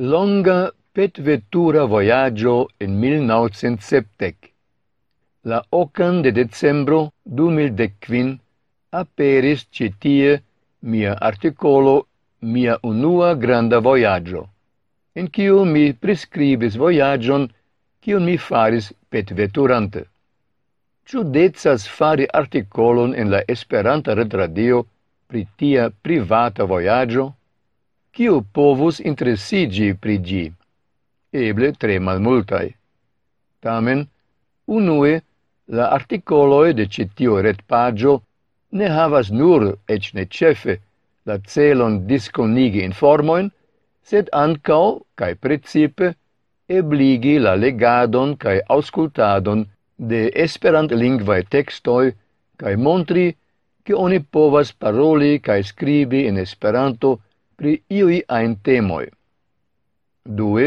longa petvetura voyaggio en 1970. La ocan de decembro 2015 aperis citie mia articolo Mia unua granda voyaggio, in quiu mi prescribis voyagion quion mi faris petveturante. Ciu dezas fari articolon in la Esperanta retradio pri tia privata voyaggio? kiu povus interesigi pri gi. Eble tre malmultai. Tamen, unue, la articoloi de citio retpagio ne havas nur, ec ne cefe, la celon disconigi informoin, sed ancao, cae principe, ebligi la legadon cae auscultadon de esperant-lingvae textoi cae montri che oni povas paroli cae scribi in esperanto pri iui ain temoi. Due,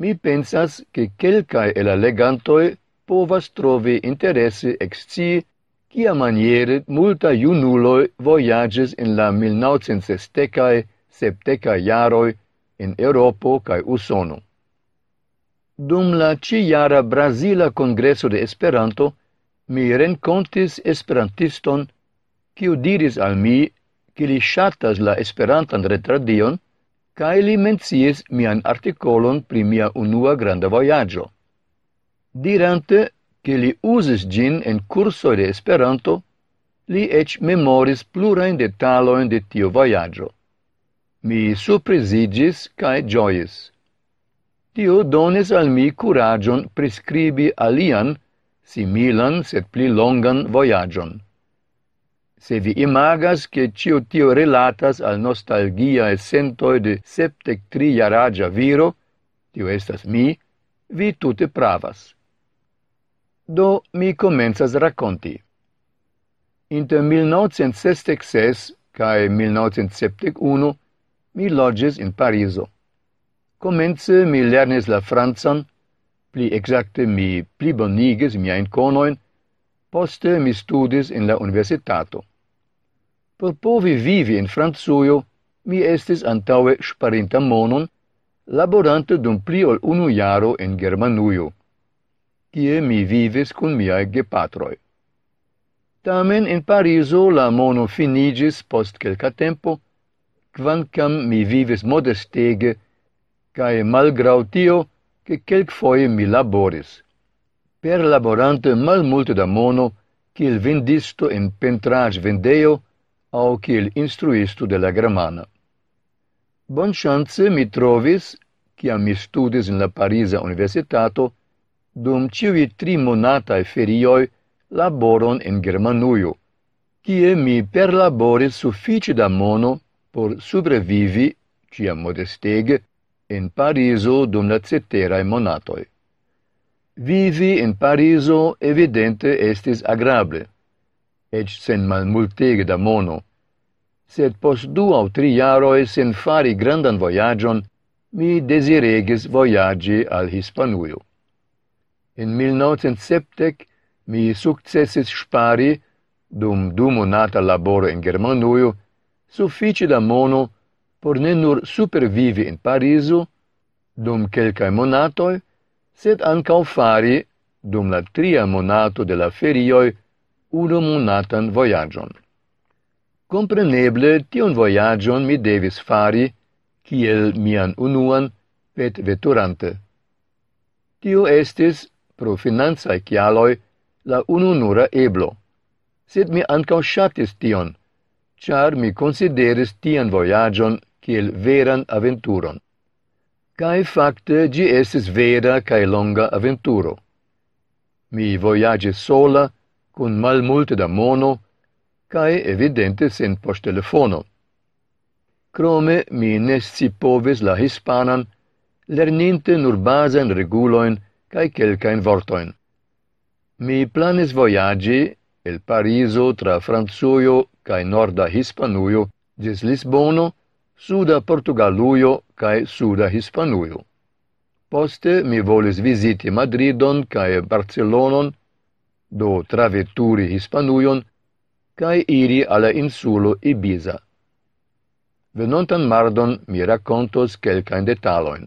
mi pensas che quelcae el legantoi povas trovi interesse exci quia maniere multa iunuloi voyages in la 1960-cae, 70 iaroi in Europo cae Usono. Dum la ciara Brasila Congresso de Esperanto, mi rencontis esperantiston, kiu diris al mi che li shatas la esperantan retradion, cae li mencies mian articolon pri mia unua granda voyaggio. Dirante che li usis gin en curso de esperanto, li ec memoris plurain detaloin de tio voyaggio. Mi surprisigis cae gioies. Tio donis al mi curagion prescribi alian, similan sed pli longan voyagion. Se vi imagas che cio tio relatas al nostalgia sentoi de septec tri jaragia viro, tio estas mi, vi tute pravas. Do mi comenzas racconti. Inter 1966 cae 1971 mi lodges in Pariso. Comence mi lernes la Franzan, pli exacte mi plibonigis miain conoin, poste mi studis in la universitato. Per povi vivi in Francujo, mi estis antaue sparinta monon, laborante dum pli ol unu jaro in Germanujo, kie mi vivis cun miae gepatroi. Tamen in Pariso la mono finigis post quelca tempo, quancam mi vivis modestege, cae malgrau tio, che quelc foie mi laboris. Per laborante mal multe da mono, kiel vendisto in pentrage vendeo, au kiel instruistu de la Gramana. Bon chance mi trovis, ciam mi studis in la Parisa Universitato, dum ciui tri monatae ferioi laboron in Germanuio, cie mi perlaboris suffici da mono por sobrevivi, ciam modestege, in Pariso dum la ceterae monatoi. Vivi in Pariso evidente estis agrable, ec sen malmultege da mono, sed post du au tri jaroi sen fari grandan voyagion, mi desiregis voyagi al Hispanuio. In 1970 mi successis spari, dum du monata laboro in Germanuio, suffici da mono por ne nur supervivi in Pariso, dum quelcae monatoi, sed ancau fari, dum la tria monato de la ferioi, unu monatan voyagion. Compreneble tion voyagion mi devis fari, kiel mian unuan pet veturante. Tio estis, pro finanzae cialoi, la ununura eblo. Sed mi ancao shatis tion, char mi consideris tian voyagion kiel veran aventuron. Cae facte gi estis vera cae longa aventuro. Mi voyagis sola, cun mal multe da mono, cae evidente sen postelefono. Crome mi nesci povis la hispanan, lerninte nur basen reguloin cae quelcaen vortoin. Mi planes voyagi el Pariso tra Franzuio cae norda Hispanuio gis Lisbono, suda Portugaluio cae suda Hispanuio. Poste mi volis visiti Madridon cae Barcelonon do traveturi Hispanuion, cae iri alla insulo Ibiza. Venontan mardon mi racontos quelcaen detaloin.